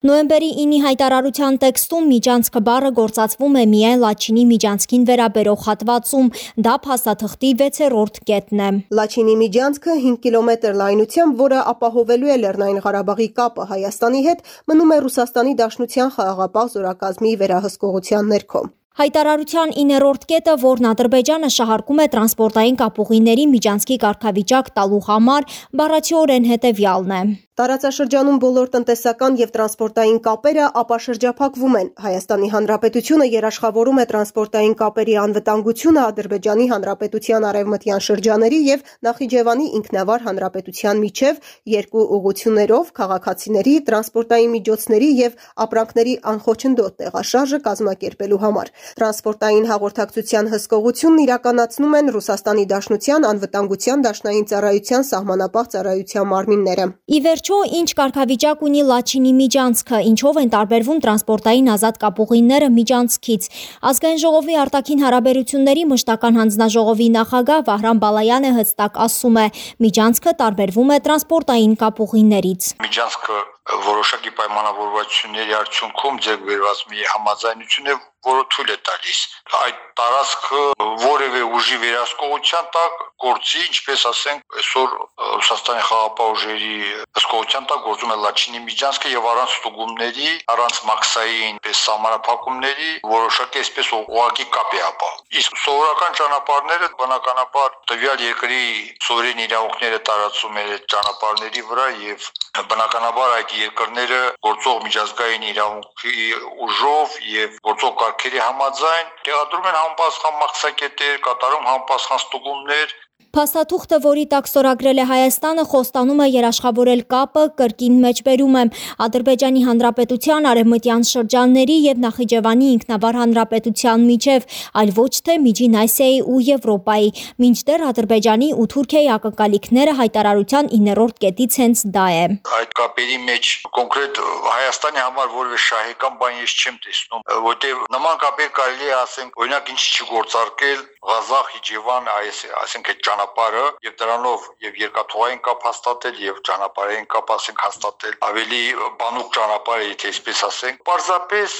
Նոյեմբերի 9-ի հայտարարության տեքստում միջանցքը բառը գործածվում է միայն Լաչինի միջանցքին վերաբերող հատվածում, դա փաստաթղթի 6-րդ կետն է։ Լաչինի միջանցքը 5 կիլոմետր լայնությամբ, որը ապահովելու է Լեռնային Ղարաբաղի կապը Հայաստանի հետ, մնում է Ռուսաստանի Դաշնության խաղաղապահ զորակազմի վերահսկողության ներքո։ Հայտարարության 9-րդ կետը, որն Ադրբեջանը շահարկում է տրանսպորտային կապուղիների միջանցքի կարգավիճակ տալու համար, բառացիորեն հետևյալն է. Տարածաշրջանում բոլոր տնտեսական եւ տրանսպորտային կապերը ապաշրջափակվում են։ Հայաստանի Հանրապետությունը երաշխավորում է տրանսպորտային կապերի անվտանգությունը Ադրբեջանի Հանրապետության արևմտյան շրջաների եւ Նախիջևանի ինքնավար հանրապետության միջև երկու ուղություններով քաղաքացիների, տրանսպորտային միջոցների եւ ապրանքների անխոչնդոտ տեղաշարժը կազմակերպելու համար։ Տրանսպորտային հաղորդակցության հսկողությունն իրականացնում են Ռուսաստանի Դաշնության անվտանգության դաշնային ծառայության սահմանապահ ծառայության մարմինները։ Ի վերջո, ինչ կարգավիճակ ունի Լաչինի միջանցքը, ինչով են տարբերվում տրանսպորտային ազատ կապուղիները միջանցքից։ Ազգային ժողովի արտաքին հարաբերությունների մշտական հանձնաժողովի նախագահ Վահրամ Բալայանը հստակ ասում է. միջանցքը տարբերվում է տրանսպորտային կապուղիներից։ Միջանցքը որոշակի պայմանավորվածությունների արդյունքում ձեռք բերված մի համաձայնություն է, որը թույլ է տալիս. Այդ տարածքը որևէ ուժի վերահսկողության տակ գործի, ինչպես ասենք, այսօր Ռուսաստանի խաղապահ ուժերի հսկողության տակ գործում է Լաչինի միջանցքը եւ առանց ստուգումների, առանց մաքսային պես սահմանափակումների որոշակի այսպես ուղակի կապ է ապահովում։ Իսկ սովորական ճանապարհները բնականաբար տվյալ երկրի սովորեն իրավունքները տարածում է ճանապարհների վրա եւ բնականաբար այդ երկրները գործող միջազգային իրավունքի ուժով եւ գործող կարգերի համաձայն տեղադրում են համապատասխան մաքսակետեր, կատարում համապատասխան ստուգումներ Փաստաթուղթը, որի տակ ստորագրել է Հայաստանը, խոստանում է երաշխավորել կապը, կրկին մեջբերում եմ, Ադրբեջանի Հանրապետության արևմտյան շրջանների եւ Նախիջևանի ինքնավար հանրապետության միջև, այլ ոչ թե Միջին Ասիայի ու Եվրոպայի, մինչդեռ Ադրբեջանի ու Թուրքիայի ակնկալիքները հայտարարության 9-րդ կետից հենց դա է։ Այդ կապերի մեջ կոնկրետ Հայաստանի համար որևէ շահեկան բան ես չեմ տեսնում, որտեղ նման կապեր կարելի է ասենք, օրինակ ինչ չգործարկել Ղազախ, Իջևան, այս այդ ճանապարհը եւ դրանով եւ երկաթուղային կապ հաստատել եւ ճանապարհային կապ ասենք հաստատել ավելի բանուկ ճանապարհ եթե այսպես ասենք։ Պարզապես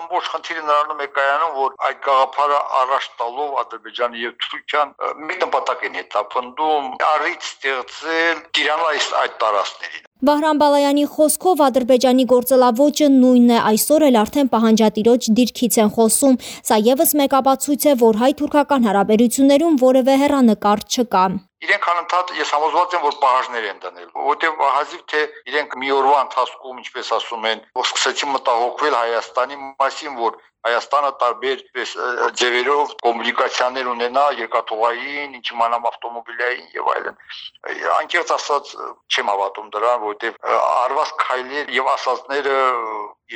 ամբողջ խնդիրը նրանում է կայանում, որ այդ գաղափարը առաջ տալով Ադրբեջանը եւ Թուրքիան մեկ նպատակ են հետապնդում՝ առիթ ստեղծել Տիրանա այդ տարածքներին։ Վահրամ Բալայանի խոսքով Ադրբեջանի գործելավոճը նույնն է, այսօր էլ արդեն պահանջատիրոջ դիրքից են խոսում։ Սա եւս մեկ ապացույց է, որ հայ-թուրքական հարաբերություններում որևէ հեռանկար չկա իրենք անընդհատ ես համոզված եմ որ պահանջներ են դնել որովհետև հազիվ թե իրենք մի օրվա ընթացքում ինչպես ասում են սկսեցին մտահոգվել Հայաստանի մասին որ Հայաստանը տարբեր ձևերով կոմունիկացիաներ ունենա երկաթուղային, ինչ իմանամ ավտոմոբիլային եւ այլն։ Անկեղծ ասած չեմ հավատում դրան, որովհետեւ արված քայլեր եւ ասածները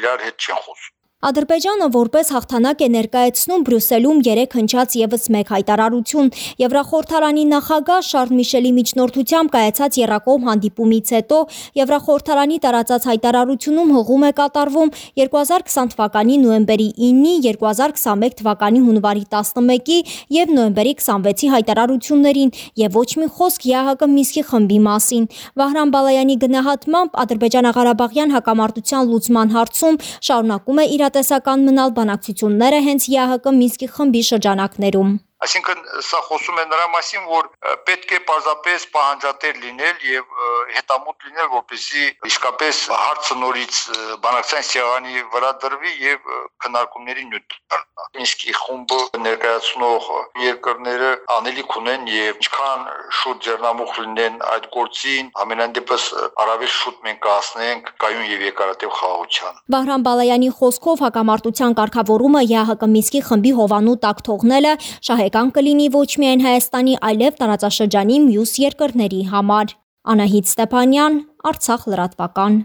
իրար հետ չեն խոսում։ Ադրբեջանը որպես հաղթանակ է ներկայացնում Բրյուսելում երեք հնչած եւս մեկ հայտարարություն։ Եվրախորհրդարանի նախագահ Շարլ Միշելի միջնորդությամբ կայացած երակողմ հանդիպումից հետո Եվրախորհրդարանի տարածած հայտարարությունում հղում է կատարվում 2020 թվականի նոյեմբերի 9-ի, 2021 թվականի հունվարի 11-ի եւ նոյեմբերի 26-ի հայտարարություններին եւ ոչ մի խոսք ԵԱՀԿ Միսկի խմբի մասին։ Վահրամ Բալայանի գնահատմամբ Ադրբեջանա-Ղարաբաղյան հակամարտության լուծման հարցում շարունակում է իր տնտեսական մնալ բանակցությունները հենց ԵԱՀԿ Մինսկի խմբի շրջանակներում։ Այսինքն սա խոսում է նրա մասին, որ պետք է պարզապես պահանջատեր լինել եւ հետամուտ լինել, որպեսզի իսկապես հարցը նորից բանակցային սեղանի վրա դրվի եւ քննարկումների նյութ դառնա։ Մինսկի խումբը ներկայացնող երկրները անելիք ունեն եւ ինչքան շուտ ձեռնամուխ լինեն այդ գործին, ամենայն դեպս առավել շուտ մենք կհասնենք կայուն եւ երկարատև խաղաղության։ Վահրամ Բալայանի խոսքով հակամարտության կարգավորումը ԵԱՀԿ Մինսկի խմբի հովանու տակ թողնելը շահեք բարեկամ կլինի ոչ միայն Հայաստանի, այլև տարածաշրջանի մյուս երկրների համար։ Անահիտ Ստեփանյան, Արցախ լրատվական։